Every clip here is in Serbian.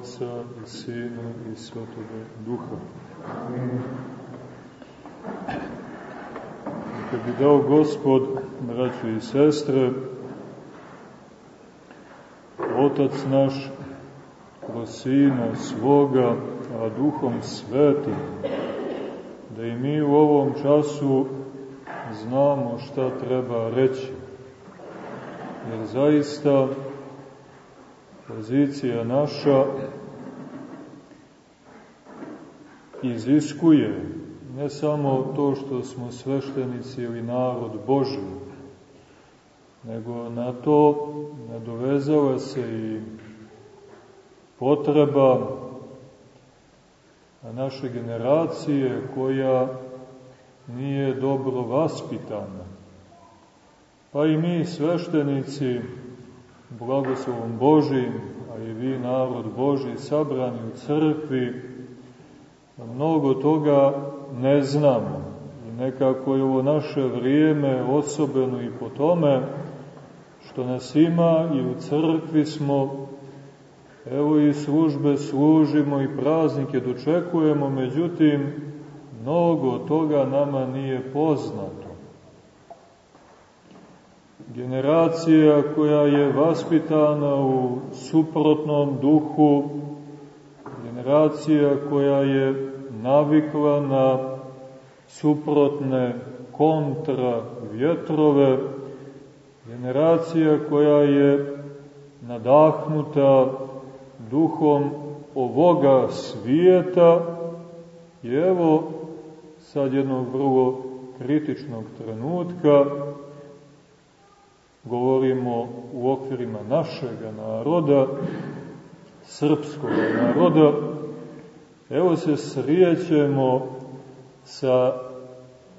Otca i Sina i Svetoga Duha. Kad bi dao Gospod, braćo i sestre, Otac naš, kroz Sina svoga, a Duhom Svetim, da i mi u ovom času znamo šta treba reći. Jer zaista pozicija naša iziskuje ne samo to što smo sveštenici ili narod Boži, nego na to nadovezala se i potreba naše generacije koja nije dobro vaspitana. Pa i mi sveštenici, blagoslovom Božim, a i vi narod Boži sabrani u crkvi, mnogo toga ne znamo. I nekako je ovo naše vrijeme osobeno i po tome što nas ima i u crkvi smo, evo i službe služimo i praznike dočekujemo, međutim, mnogo toga nama nije poznato generacija koja je vaspitana u suprotnom duhu, generacija koja je navikla na suprotne kontra vjetrove, generacija koja je nadahnuta duhom ovoga svijeta i evo sad jednog vrlo kritičnog trenutka govorimo u okvirima našega naroda, srpskog naroda, evo se srijećemo sa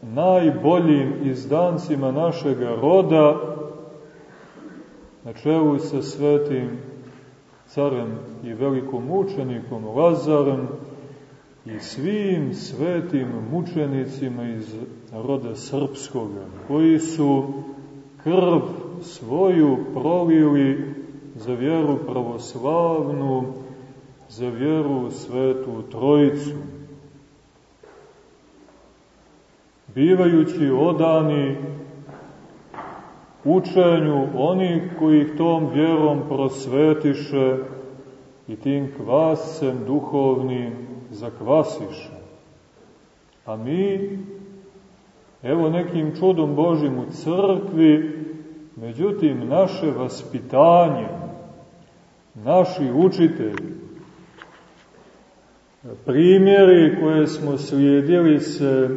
najboljim izdancima našega roda, na čelu sa svetim carem i velikom mučenikom Lazarem i svim svetim mučenicima iz roda srpskoga, koji su krv svoju prolili za vjeru pravoslavnu, za vjeru u svetu Trojicu. Bivajući odani učenju onih koji ih tom vjerom prosvetiše i tim kvascem duhovnim zakvasiše. A mi, evo nekim čudom Božim u crkvi, Međutim, naše vaspitanje, naši učitelji, primjeri koje smo slijedili se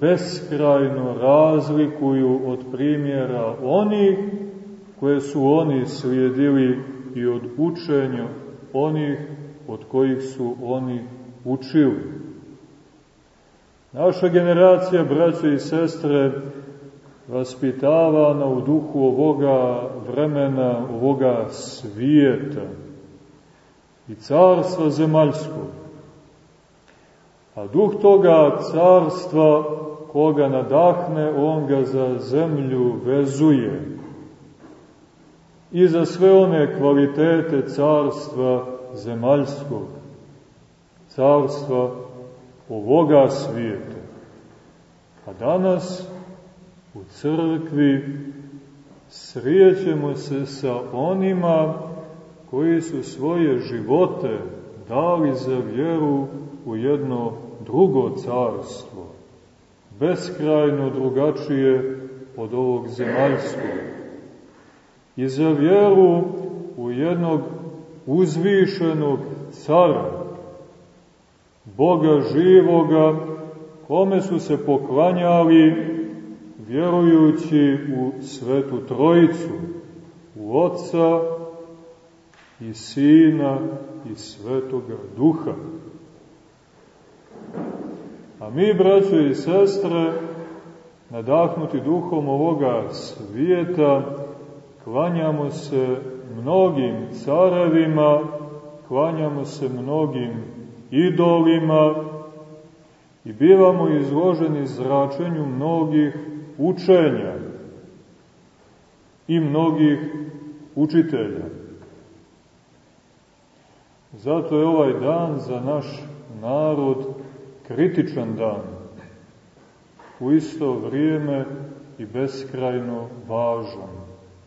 beskrajno razlikuju od primjera onih koje su oni slijedili i od učenja onih od kojih su oni učili. Naša generacija, braće i sestre, vaspitavana u duhu ovoga vremena, ovoga svijeta i carstva zemaljskog. A duh toga carstva, koga nadahne, on ga za zemlju vezuje. I za sve one kvalitete carstva zemaljskog, carstva ovoga svijeta. A danas u crkvi srijećemo se sa onima koji su svoje živote dali za vjeru u jedno drugo carstvo, beskrajno drugačije od ovog zemaljskog. I za vjeru u jednog uzvišenog cara, Boga živoga, kome su se poklanjali vjerujući u Svetu Trojicu, u Otca i Sina i Svetoga Duha. A mi, braćo i sestre, nadahnuti duhom ovoga svijeta, klanjamo se mnogim carevima, klanjamo se mnogim idolima i bivamo izloženi zračenju mnogih učenja i mnogih učitelja. Zato je ovaj dan za naš narod kritičan dan. U isto vrijeme i beskrajno važan.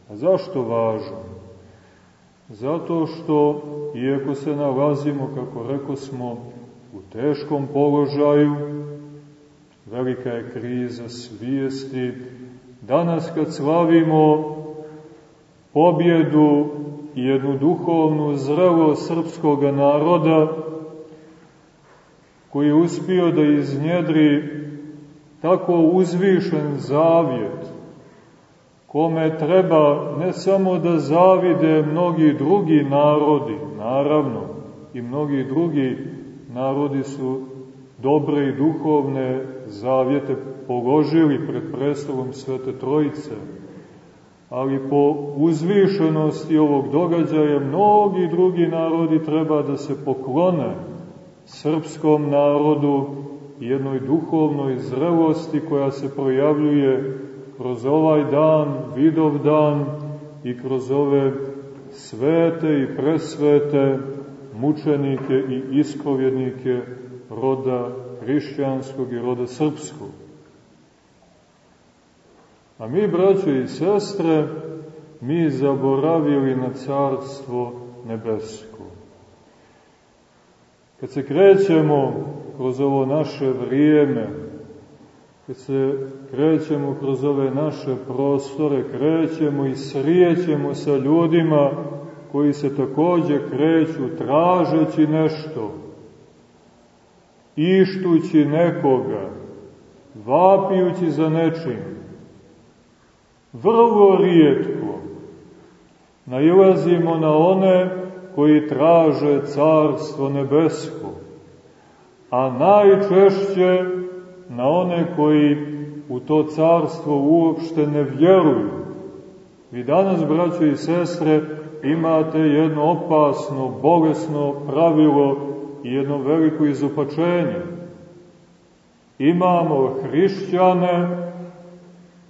A zašto važan? Zato što, iako se nalazimo, kako reko smo, u teškom položaju, velika je kriza svijesti, danas kad slavimo pobjedu i jednu duhovnu zrelo srpskog naroda, koji je uspio da iznjedri tako uzvišen zavjet, kome treba ne samo da zavide mnogi drugi narodi, naravno, i mnogi drugi narodi su dobre i duhovne zavjete položili pred prestolom Svete Trojice, ali po uzvišenosti ovog događaja mnogi drugi narodi treba da se poklone srpskom narodu i jednoj duhovnoj zrelosti koja se projavljuje kroz ovaj dan, vidov dan i kroz ove svete i presvete mučenike i ispovjednike roda hrišćanskog i roda srpskog. A mi, braćo i sestre, mi zaboravili na carstvo nebesko. Kad se krećemo kroz ovo naše vrijeme, kad se krećemo kroz ove naše prostore, krećemo i srijećemo sa ljudima koji se takođe kreću tražeći nešto, ištući nekoga, vapijući za nečim. Vrlo rijetko nailazimo na one koji traže carstvo nebesko, a najčešće na one koji u to carstvo uopšte ne vjeruju. Vi danas, braćo i sestre, imate jedno opasno, bolesno pravilo i jedno veliko izopačenje. Imamo hrišćane,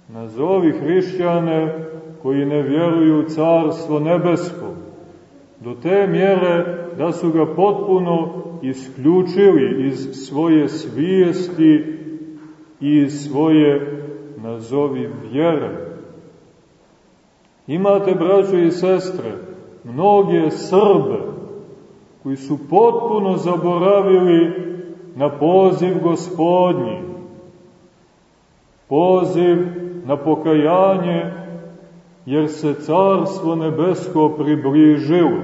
nazovi hrišćane, koji ne vjeruju u carstvo nebesko, do te mjere da su ga potpuno isključili iz svoje svijesti i iz svoje, nazovi, vjere. Imate, braćo i sestre, mnoge Srbe koji su potpuno zaboravili na poziv gospodnji, poziv na pokajanje, jer se carstvo nebesko približilo,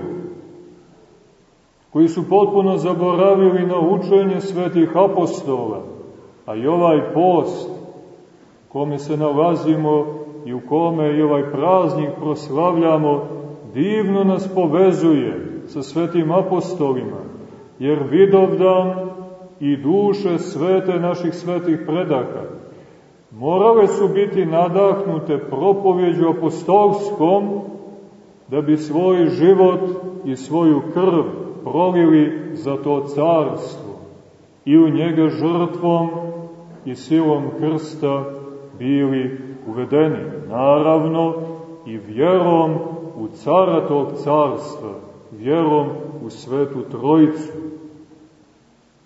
koji su potpuno zaboravili na učenje svetih apostola, a i ovaj post, kome se nalazimo i u kome i ovaj praznik proslavljamo, divno nas povezuje sa svetim apostolima, jer Vidovdan i duše svete naših svetih predaka morale su biti nadahnute propovjeđu apostolskom da bi svoj život i svoju krv prolili za to carstvo i u njega žrtvom i silom krsta bili uvedeni. Naravno i vjerom u cara tog carstva, vjerom u svetu trojicu.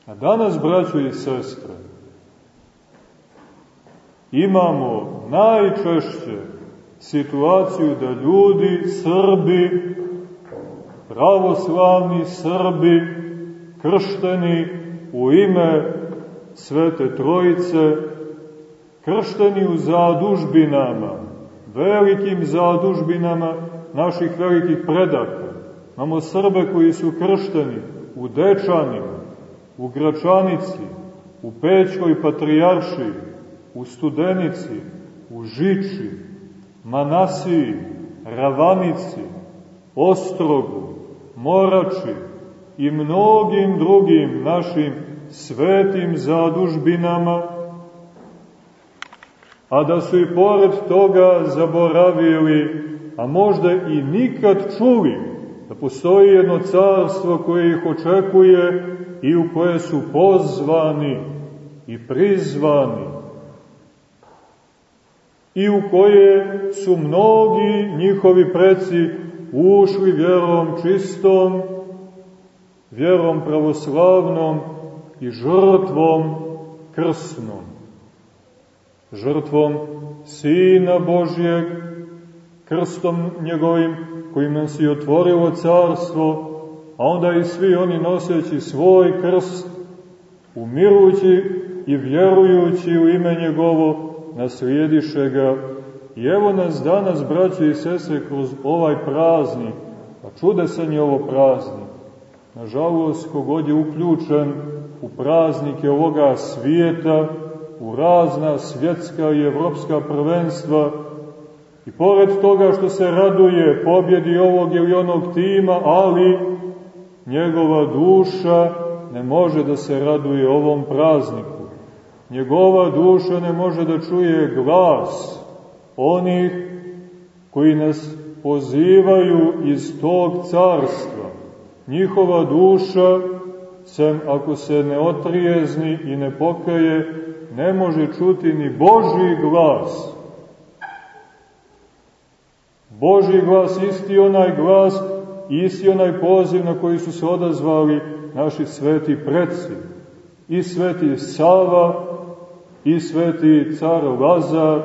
A danas, braćo i sestre, imamo najčešće situaciju da ljudi, Srbi, pravoslavni Srbi, kršteni u ime Svete Trojice, kršteni u zadužbinama, velikim zadužbinama naših velikih predaka. Imamo Srbe koji su kršteni u Dečanima, u Gračanici, u Pećkoj patrijaršiji, u Studenici, u Žiči, Manasiji, Ravanici, Ostrogu, Morači i mnogim drugim našim svetim zadužbinama, a da su i pored toga zaboravili, a možda i nikad čuli, da postoji jedno carstvo koje ih očekuje i u koje su pozvani i prizvani i u koje su mnogi njihovi preci ušli vjerom čistom vjerom pravoslavnom i žrtvom krsnom. Žrtvom Sina Božjeg, krstom njegovim, kojim nam si otvorilo carstvo, a onda i svi oni noseći svoj krst, umirujući i vjerujući u ime njegovo, naslijediše ga. I evo nas danas, braće i sestre, kroz ovaj praznik, a čudesan je ovo praznik. Nažalost, kogod je uključen u praznike ovoga svijeta, u razna svjetska i evropska prvenstva, i pored toga što se raduje pobjedi ovog ili onog tima, ali njegova duša ne može da se raduje ovom prazniku. Njegova duša ne može da čuje glas onih koji nas pozivaju iz tog carstva. Njihova duša, sem ako se ne otrijezni i ne pokaje, ne može čuti ni Boži glas. Boži glas, isti onaj glas, isti onaj poziv na koji su se odazvali naši sveti predsi. I sveti Sava, i sveti car Lazar,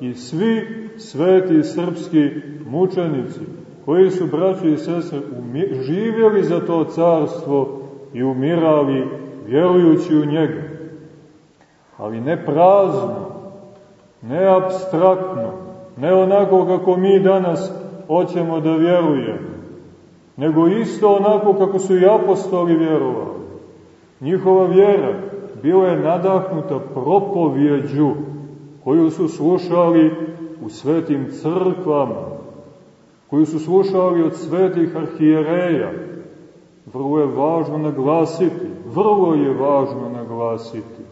i svi sveti srpski mučenici, koji su, braći i sestre, živjeli za to carstvo i umirali vjerujući u njega. Ali ne prazno, ne abstraktno, ne onako kako mi danas hoćemo da vjerujemo, nego isto onako kako su i apostoli vjerovali. Njihova vjera bila je nadahnuta propovjeđu koju su slušali u svetim crkvama, koju su slušali od svetih arhijereja. Vrlo je važno naglasiti, vrlo je važno naglasiti,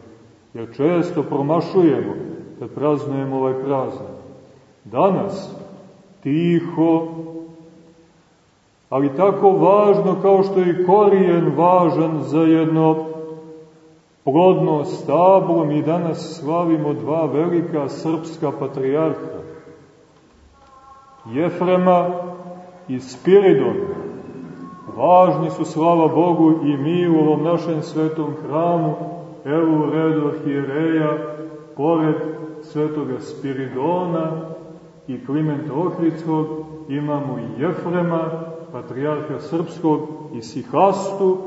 jer često promašujemo kad praznujemo ovaj praznik. Danas, tiho, ali tako važno kao što je korijen važan za jedno plodno stablo, mi danas slavimo dva velika srpska patrijarha, Jefrema i Spiridon. Važni su, slava Bogu, i mi u ovom našem svetom hramu, evo u redu arhijereja, pored svetoga Spiridona i Klimenta Ohridskog, imamo i Jefrema, patrijarha srpskog, i Sihastu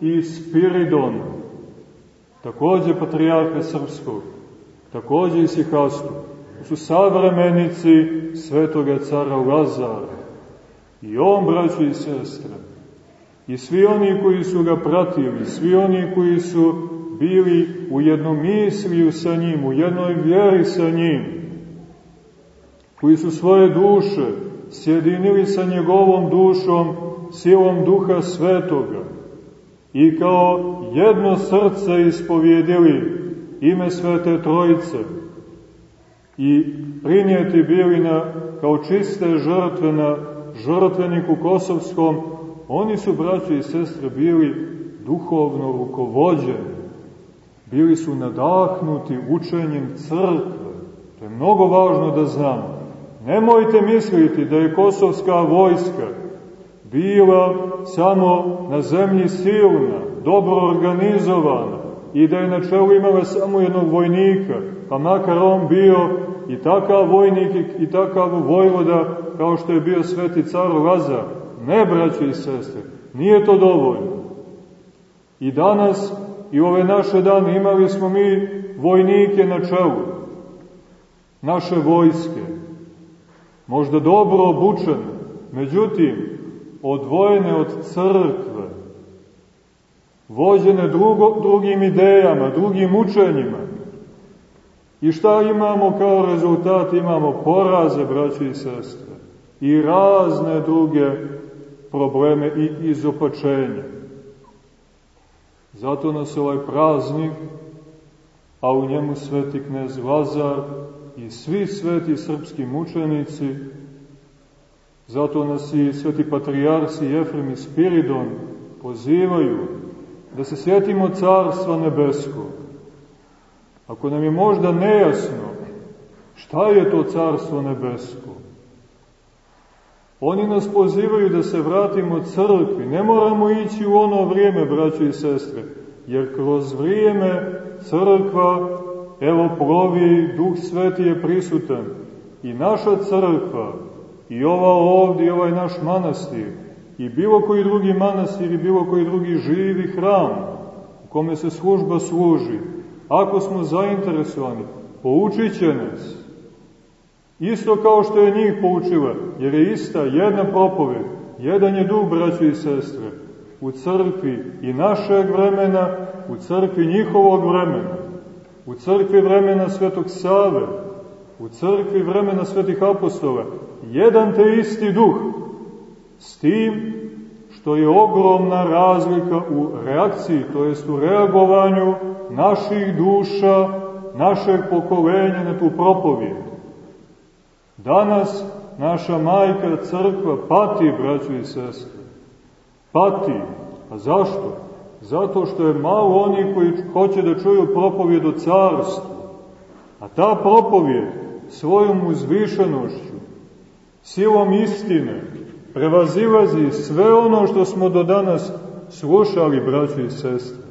i Spiridona takođe patrijarha srpskog, takođe i Sihastu, su savremenici svetoga cara Lazara. I on, braći i sestre, i svi oni koji su ga pratili, svi oni koji su bili u jednom misliju sa njim, u jednoj vjeri sa njim, koji su svoje duše sjedinili sa njegovom dušom, silom duha svetoga, i kao jedno srce ispovjedili ime Svete Trojice i prinijeti bili na, kao čiste žrtve na žrtveniku Kosovskom, oni su, braći i sestre, bili duhovno rukovođeni, bili su nadahnuti učenjem crkve. To je mnogo važno da znamo. Nemojte misliti da je kosovska vojska bila samo na zemlji silna, dobro organizovana i da je na čelu imala samo jednog vojnika, pa makar on bio i takav vojnik i takav vojvoda kao što je bio sveti car Lazar. Ne, braće i sestre, nije to dovoljno. I danas i ove naše dane imali smo mi vojnike na čelu, naše vojske, možda dobro obučene, međutim, odvojene od crkve, vođene drugo, drugim idejama, drugim učenjima. I šta imamo kao rezultat? Imamo poraze, braći i sestre, i razne druge probleme i izopačenje. Zato nas ovaj praznik, a u njemu sveti knez Lazar i svi sveti srpski mučenici, Zato nas i sveti patrijarsi Jefrem i Spiridon pozivaju da se sjetimo Carstva Nebeskog. Ako nam je možda nejasno šta je to Carstvo Nebesko, Oni nas pozivaju da se vratimo crkvi. Ne moramo ići u ono vrijeme, braćo i sestre, jer kroz vrijeme crkva, evo plovi, Duh Sveti je prisutan. I naša crkva, i ova ovdje, i ovaj naš manastir, i bilo koji drugi manastir, i bilo koji drugi živi hram, u kome se služba služi, ako smo zainteresovani, poučit će nas. Isto kao što je njih poučila, jer je ista jedna propoved, jedan je duh, braćo i sestre, u crkvi i našeg vremena, u crkvi njihovog vremena, u crkvi vremena Svetog Save, u crkvi vremena Svetih Apostola, jedan te isti duh, s tim što je ogromna razlika u reakciji, to jest u reagovanju naših duša, našeg pokolenja na tu propovijed. Danas naša majka crkva pati, braćo i sestre. Pati. A zašto? Zato što je malo oni koji hoće da čuju propovijed o carstvu. A ta propovijed svojom uzvišenošću, silom istine, prevazilazi sve ono što smo do danas slušali, braćo i sestre.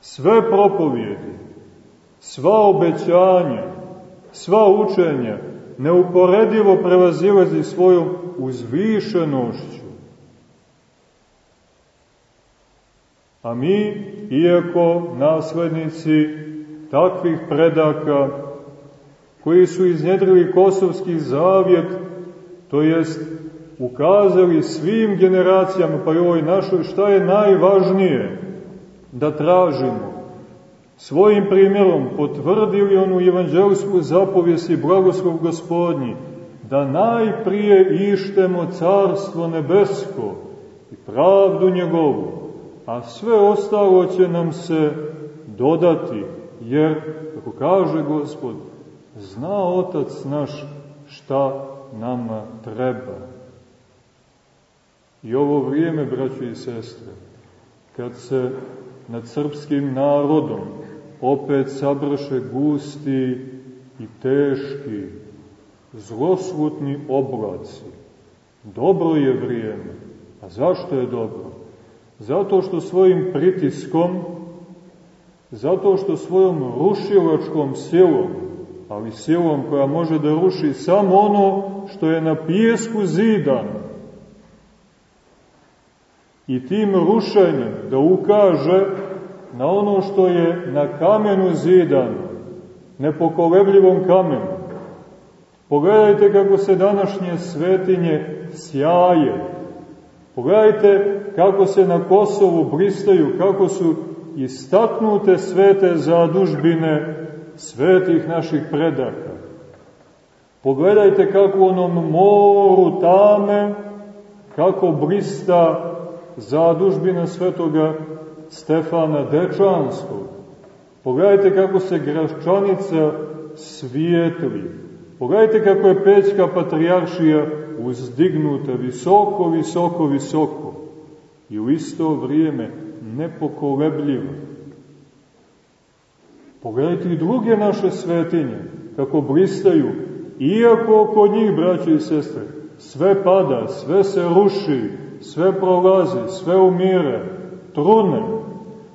Sve propovijedi, sva obećanja, sva učenja, neuporedivo prevazilazi svojom uzvišenošću. A mi, iako naslednici takvih predaka, koji su iznjedrili kosovski zavjet, to jest ukazali svim generacijama, pa i ovoj našoj, šta je najvažnije da tražimo. Svojim primjerom potvrdili onu evanđelsku zapovijest i blagoslov gospodnji, da najprije ištemo carstvo nebesko i pravdu njegovu, a sve ostalo će nam se dodati, jer, kako kaže gospod, zna Otac naš šta nama treba. I ovo vrijeme, braćo i sestre, kad se nad srpskim narodom opet sabrše gusti i teški, zloslutni oblaci, dobro je vrijeme. A zašto je dobro? Zato što svojim pritiskom, zato što svojom rušilačkom silom, ali silom koja može da ruši samo ono što je na pijesku zidano, i tim rušenjem da ukaže na ono što je na kamenu zidano, nepokolebljivom kamenu. Pogledajte kako se današnje svetinje sjaje. Pogledajte kako se na Kosovu bristaju, kako su istaknute svete zadužbine svetih naših predaka. Pogledajte kako u onom moru tame, kako brista zadužbina svetoga Stefana Dečanskog. Pogledajte kako se Graščanica svijetli. Pogledajte kako je Pećka patrijaršija uzdignuta visoko, visoko, visoko i u isto vrijeme nepokolebljiva. Pogledajte i druge naše svetinje, kako blistaju, iako oko njih, braće i sestre, sve pada, sve se ruši, sve prolazi, sve umire, trune.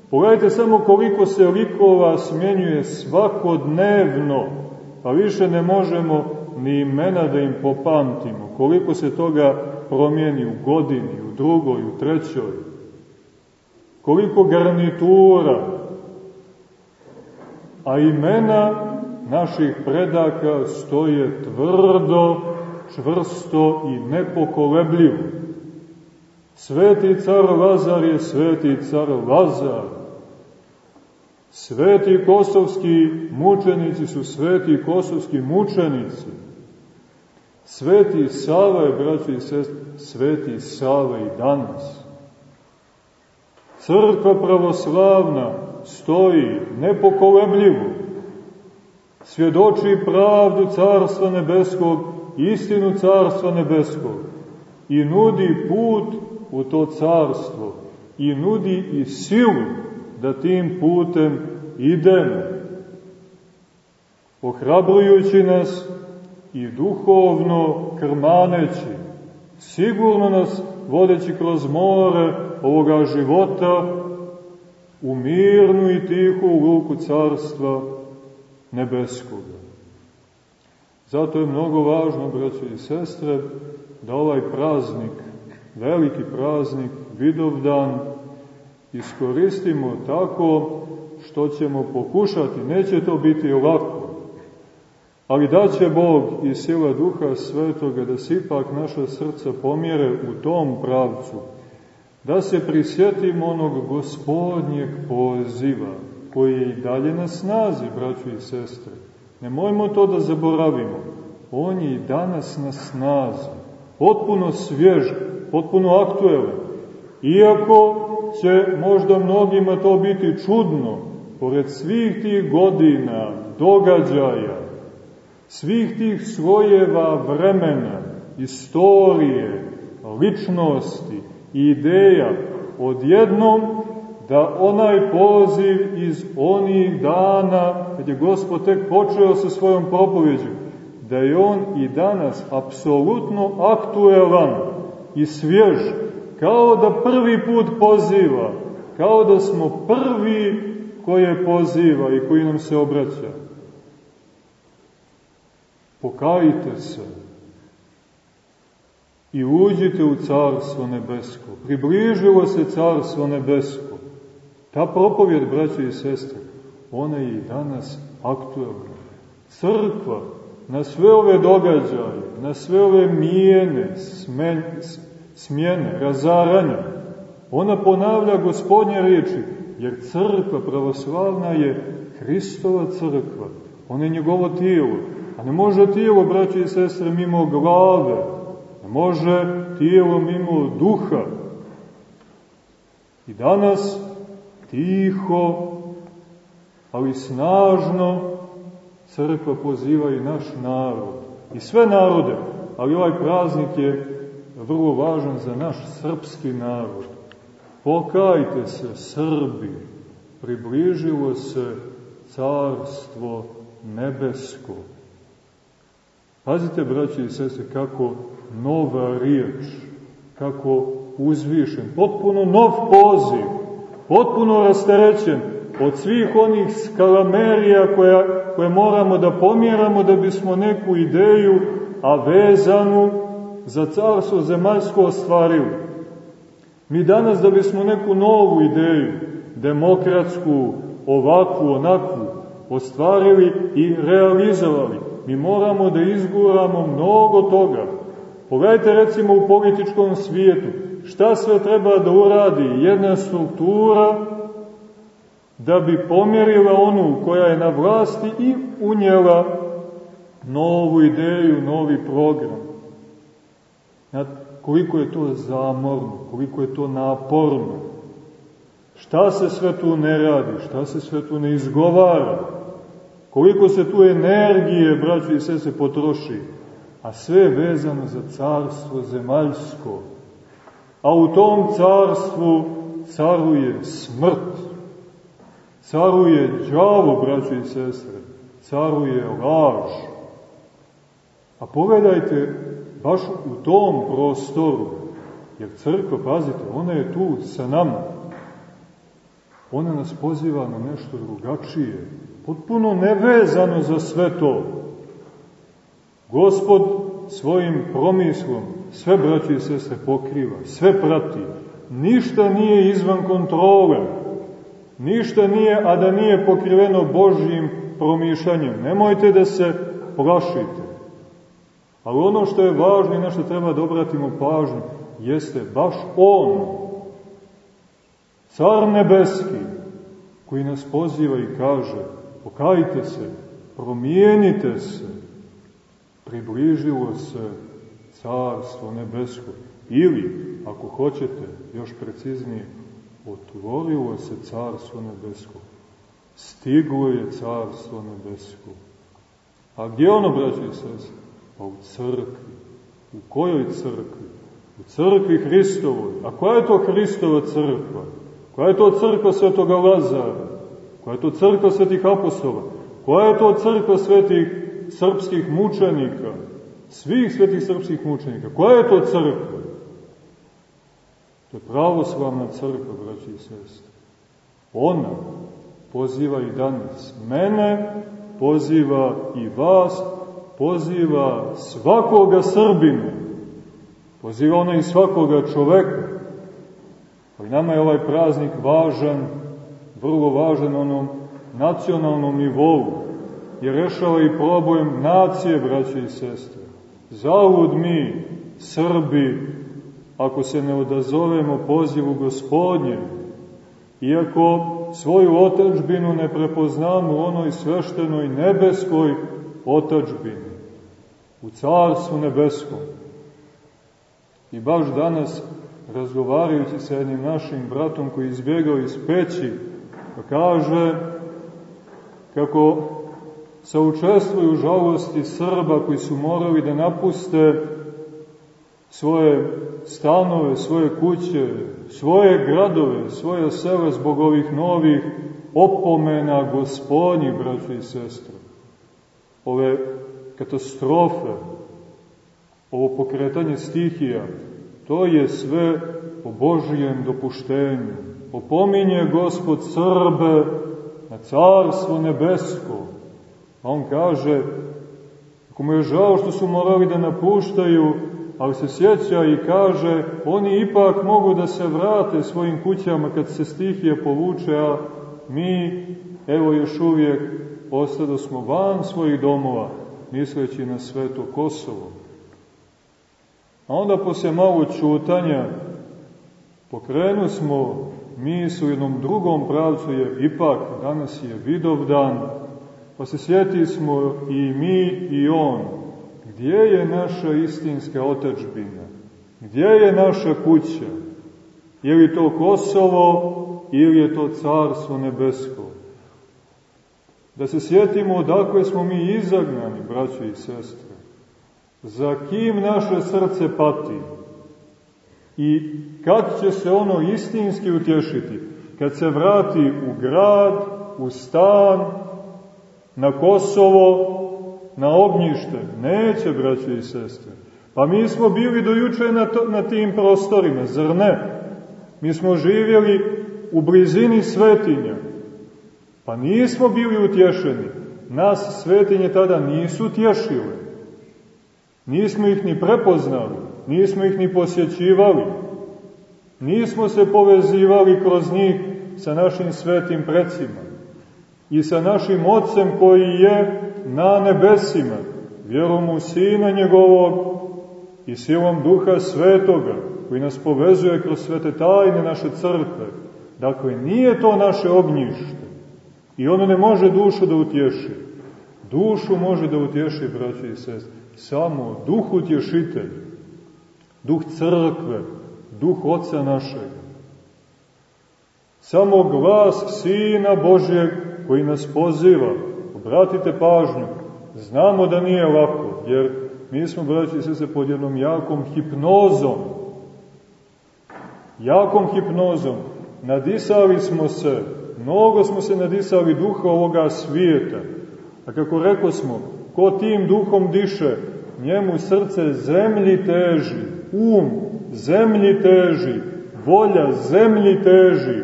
Pogledajte samo koliko se likova smjenjuje svakodnevno, pa više ne možemo ni imena da im popamtimo. Koliko se toga promijeni u godini, u drugoj, u trećoj. Koliko garnitura. A imena naših predaka stoje tvrdo, čvrsto i nepokolebljivo. Sveti car Lazar je sveti car Lazar. Sveti kosovski mučenici su sveti kosovski mučenici. Sveti Sava je, braći i sest, sveti Sava i danas. Crkva pravoslavna stoji nepokolebljivo, svjedoči pravdu Carstva Nebeskog, istinu Carstva Nebeskog i nudi put u to carstvo i nudi i silu da tim putem idemo, ohrabrujući nas i duhovno krmaneći, sigurno nas vodeći kroz more ovoga života u mirnu i tihu luku carstva nebeskoga. Zato je mnogo važno, braće i sestre, da ovaj praznik, veliki praznik, Vidovdan, iskoristimo tako što ćemo pokušati, neće to biti lako, ali da će Bog i sila Duha Svetoga da se ipak naša srca pomjere u tom pravcu, da se prisjetimo onog gospodnjeg poziva, koji je i dalje na snazi, braćo i sestre. Nemojmo to da zaboravimo. On je i danas na snazi, potpuno svjež, potpuno aktuelan. Iako će možda mnogima to biti čudno, pored svih tih godina, događaja, svih tih svojeva vremena, istorije, ličnosti i ideja, odjednom da onaj poziv iz onih dana, kad je Gospod tek počeo sa svojom propoveđom, da je on i danas apsolutno aktuelan i svjež, kao da prvi put poziva, kao da smo prvi koje poziva i koji nam se obraća. Pokajite se i uđite u Carstvo nebesko. Približilo se Carstvo nebesko. Ta propovjed, braće i sestre, ona je i danas aktualna. Crkva na sve ove događaje, na sve ove mijene, smen, smjene, razaranja, ona ponavlja gospodnje riječi, jer crkva pravoslavna je Hristova crkva, ona je njegovo tijelo, a ne može tijelo, braće i sestre, mimo glave, ne može tijelo mimo duha. I danas tiho, ali snažno crkva poziva i naš narod, i sve narode, ali ovaj praznik je vrlo važan za naš srpski narod. Pokajte se, Srbi, približilo se carstvo nebesko. Pazite, braći i sese, kako nova riječ, kako uzvišen, potpuno nov poziv, potpuno rasterećen od svih onih skalamerija koja, koje moramo da pomjeramo da bismo neku ideju, a vezanu za carstvo zemaljsko ostvarili. Mi danas da bismo neku novu ideju, demokratsku, ovakvu, onakvu, ostvarili i realizovali, mi moramo da izguramo mnogo toga. Pogledajte recimo u političkom svijetu, šta sve treba da uradi jedna struktura da bi pomjerila onu koja je na vlasti i unjela novu ideju, novi program. Znate, koliko je to zamorno, koliko je to naporno. Šta se sve tu ne radi, šta se sve tu ne izgovara, koliko se tu energije, braći i sve, se potroši, a sve je vezano za carstvo zemaljsko. A u tom carstvu caruje smrt, caruje džavo, braći i sestre, caruje laž. A pogledajte baš u tom prostoru, jer crkva, pazite, ona je tu sa nama. Ona nas poziva na nešto drugačije, potpuno nevezano za sve to. Gospod svojim promislom sve braći i sestre pokriva, sve prati. Ništa nije izvan kontrole, ništa nije, a da nije pokriveno Božjim promišljanjem. Nemojte da se plašite. Ali ono što je važno i na što treba da obratimo pažnju, jeste baš On, Car Nebeski, koji nas poziva i kaže, pokajte se, promijenite se, približilo se Carstvo Nebesko. Ili, ako hoćete, još preciznije, otvorilo se Carstvo Nebesko. Stiglo je Carstvo Nebesko. A gdje ono, braći i sestri? Pa u crkvi. U kojoj crkvi? U crkvi Hristovoj. A koja je to Hristova crkva? Koja je to crkva svetoga Lazara? Koja je to crkva svetih apostola? Koja je to crkva svetih srpskih mučenika? svih svetih srpskih mučenika. Koja je to crkva? To je pravoslavna crkva, braći i sestre. Ona poziva i danas mene, poziva i vas, poziva svakoga Srbina, poziva ona i svakoga čoveka. Ali nama je ovaj praznik važan, vrlo važan onom nacionalnom nivou, jer rešava i problem nacije, braće i sestre. Zavud mi, Srbi, ako se ne odazovemo pozivu gospodnje, iako svoju otačbinu ne prepoznamo u onoj sveštenoj nebeskoj otačbini, u carstvu nebeskom. I baš danas, razgovarajući sa jednim našim bratom koji izbjegao iz peći, pa kaže kako saučestvuju žalosti Srba koji su morali da napuste svoje stanove, svoje kuće, svoje gradove, svoje sele zbog ovih novih opomena gospodnji, braći i sestre. Ove katastrofe, ovo pokretanje stihija, to je sve po Božijem dopuštenju. Opominje gospod Srbe na carstvo nebesko. A on kaže, ako mu je žao što su morali da napuštaju ali se sjeća i kaže, oni ipak mogu da se vrate svojim kućama kad se stihije povuče, a mi, evo još uvijek, ostado smo van svojih domova, misleći na sveto Kosovo. A onda posle malo čutanja pokrenu smo misl u jednom drugom pravcu, jer ipak danas je Vidovdan, pa se sjeti smo i mi i on, Gdje je naša istinska otačbina? Gdje je naša kuća? Je li to Kosovo ili je to Carstvo nebesko? Da se sjetimo odakle smo mi izagnani, braći i sestre. Za kim naše srce pati? I kad će se ono istinski utješiti? Kad se vrati u grad, u stan, na Kosovo, na ognjište. Neće, braće i sestre. Pa mi smo bili dojuče na, to, na tim prostorima, zar ne? Mi smo živjeli u blizini svetinja. Pa nismo bili utješeni. Nas svetinje tada nisu tješile. Nismo ih ni prepoznali, nismo ih ni posjećivali. Nismo se povezivali kroz njih sa našim svetim precima i sa našim Otcem koji je na nebesima, vjerom u Sina njegovog i silom Duha Svetoga, koji nas povezuje kroz svete tajne naše crkve. Dakle, nije to naše ognjište i ono ne može dušu da utješi. Dušu može da utješi, braći i sest, samo duh utješitelj, duh crkve, duh Oca našeg. Samo glas Sina Božjeg koji nas poziva, obratite pažnju, znamo da nije lako, jer mi smo, braći i se pod jednom jakom hipnozom, jakom hipnozom, nadisali smo se, mnogo smo se nadisali duha ovoga svijeta, a kako reko smo, ko tim duhom diše, njemu srce zemlji teži, um zemlji teži, volja zemlji teži,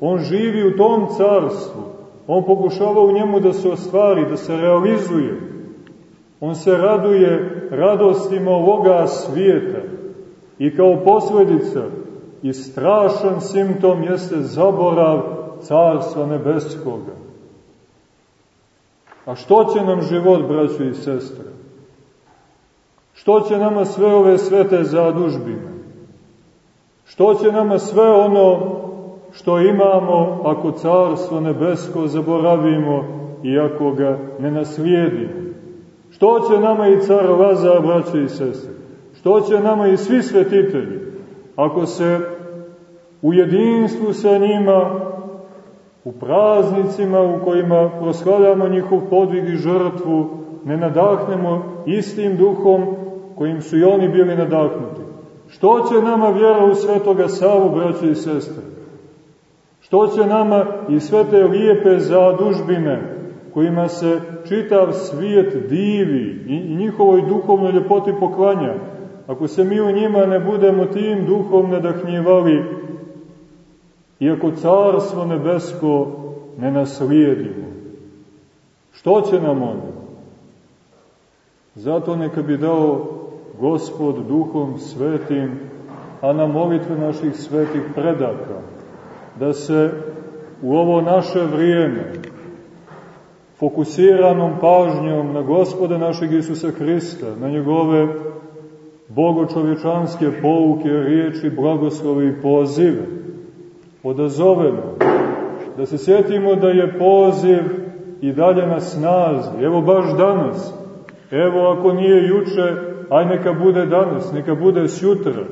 on živi u tom carstvu, On pokušava u njemu da se ostvari, da se realizuje. On se raduje radostima ovoga svijeta. I kao posledica i strašan simptom jeste zaborav Carstva Nebeskoga. A što će nam život, braćo i sestre? Što će nama sve ove svete zadužbine? Što će nama sve ono što imamo ako carstvo nebesko zaboravimo i ako ga ne naslijedimo? Što će nama i car Lazar, braće i sestre? Što će nama i svi svetitelji ako se u jedinstvu sa njima, u praznicima u kojima proslavljamo njihov podvig i žrtvu, ne nadahnemo istim duhom kojim su i oni bili nadahnuti? Što će nama vjera u svetoga Savu, braće i sestre? Što će nama i sve te lijepe zadužbine kojima se čitav svijet divi i njihovoj duhovnoj ljepoti poklanja, ako se mi u njima ne budemo tim duhom nadahnjivali, iako carstvo nebesko ne naslijedimo, što će nam onda? Zato neka bi dao Gospod duhom svetim, a na molitve naših svetih predaka, da se u ovo naše vrijeme, fokusiranom pažnjom na gospoda našeg Isusa Hrista, na njegove bogočovječanske pouke, riječi, blagoslove i pozive, odazovemo, da se sjetimo da je poziv i dalje na snazi, evo baš danas, evo ako nije juče, aj neka bude danas, neka bude sjutra,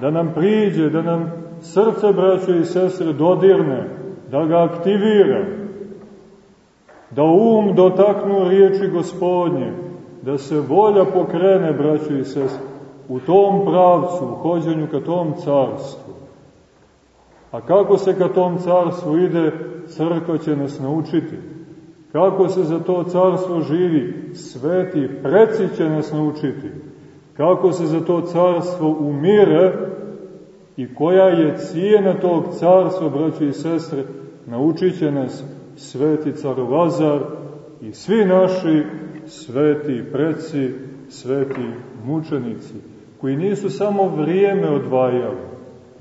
da nam priđe, da nam srce, braćo i sestre, dodirne, da ga aktivira, da um dotaknu riječi gospodnje, da se volja pokrene, braćo i sestre, u tom pravcu, u hođenju ka tom carstvu. A kako se ka tom carstvu ide, crkva će nas naučiti. Kako se za to carstvo živi, sveti preci će nas naučiti. Kako se za to carstvo umire i koja je cijena tog carstva, braći i sestre, naučit će nas sveti car Lazar i svi naši sveti preci, sveti mučenici, koji nisu samo vrijeme odvajali,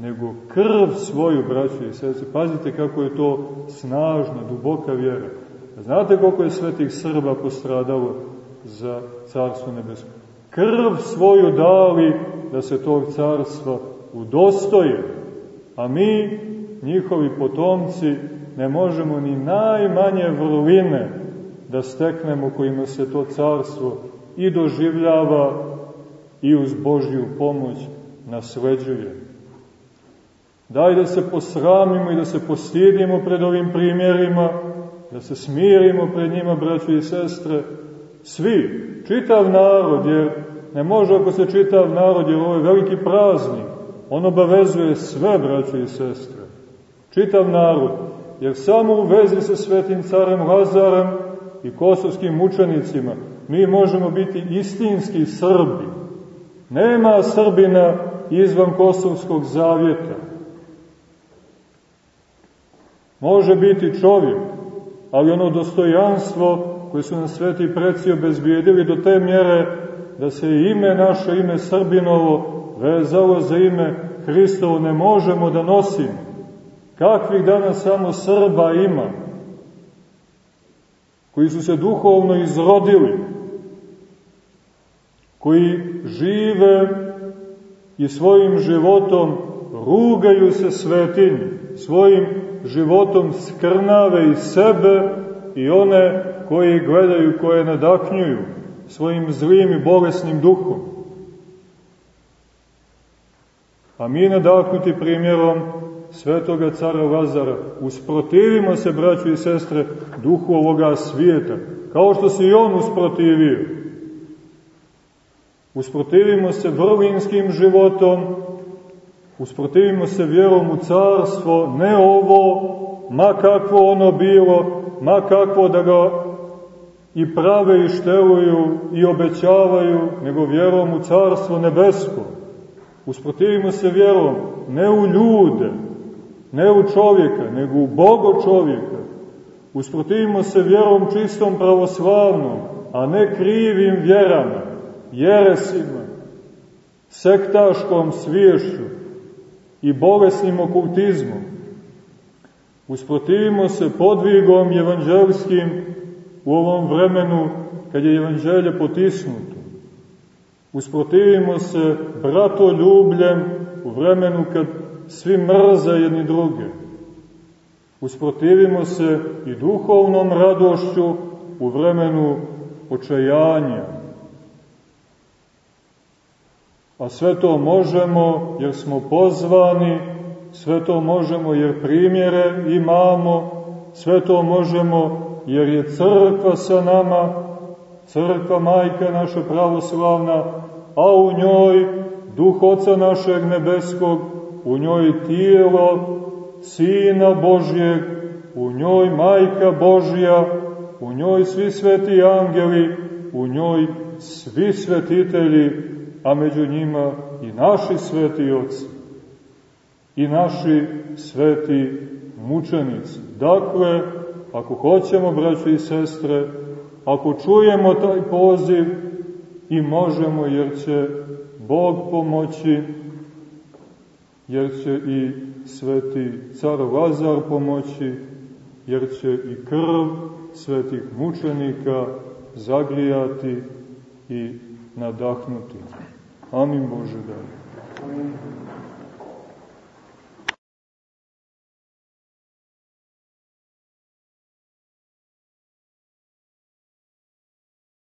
nego krv svoju, braći i sestre. Pazite kako je to snažna, duboka vjera. Znate koliko je svetih Srba postradalo za carstvo nebesko? Krv svoju dali da se tog carstva udostoje, a mi, njihovi potomci, ne možemo ni najmanje vrline da steknemo kojima se to carstvo i doživljava i uz Božju pomoć nasleđuje. Daj da se posramimo i da se postidimo pred ovim primjerima, da se smirimo pred njima, braći i sestre, svi, čitav narod, jer ne može ako se čitav narod, jer ovo je veliki praznik, on obavezuje sve, braći i sestre, čitav narod, jer samo u vezi sa svetim carem Lazarem i kosovskim mučenicima mi možemo biti istinski Srbi. Nema Srbina izvan kosovskog zavjeta. Može biti čovjek, ali ono dostojanstvo koje su nam sveti preci obezbijedili do te mjere da se ime naše, ime Srbinovo, vezalo za ime Hristovo ne možemo da nosimo. Kakvih danas samo Srba ima, koji su se duhovno izrodili, koji žive i svojim životom rugaju se svetinji, svojim životom skrnave i sebe i one koji gledaju, koje nadaknjuju svojim zlim i bolesnim duhom. A mi nadahnuti primjerom svetoga cara Lazara, usprotivimo se, braćo i sestre, duhu ovoga svijeta, kao što se i on usprotivio. Usprotivimo se vrlinskim životom, usprotivimo se vjerom u carstvo, ne ovo, ma kakvo ono bilo, ma kakvo da ga i prave i šteluju i obećavaju, nego vjerom u carstvo nebesko. Usprotivimo se vjerom ne u ljude, ne u čovjeka, nego u Bogo čovjeka. Usprotivimo se vjerom čistom pravoslavnom, a ne krivim vjerama, jeresima, sektaškom sviješću i bolesnim okultizmom. Usprotivimo se podvigom evanđelskim u ovom vremenu kad je evanđelje potisnuto. Usprotivimo se bratoljubljem u vremenu kad svi mrze jedni druge. Usprotivimo se i duhovnom radošću u vremenu očajanja. A sve to možemo jer smo pozvani, sve to možemo jer primjere imamo, sve to možemo jer je crkva sa nama, crkva majka naša pravoslavna, a u njoj duh Oca našeg nebeskog, u njoj tijelo Sina Božjeg, u njoj Majka Božja, u njoj svi sveti angeli, u njoj svi svetitelji, a među njima i naši sveti oci, i naši sveti mučenici. Dakle, ako hoćemo, braći i sestre, ako čujemo taj poziv i možemo, jer će Bog pomoći, jer će i sveti car Lazar pomoći, jer će i krv svetih mučenika zagrijati i nadahnuti. Amin Bože daj.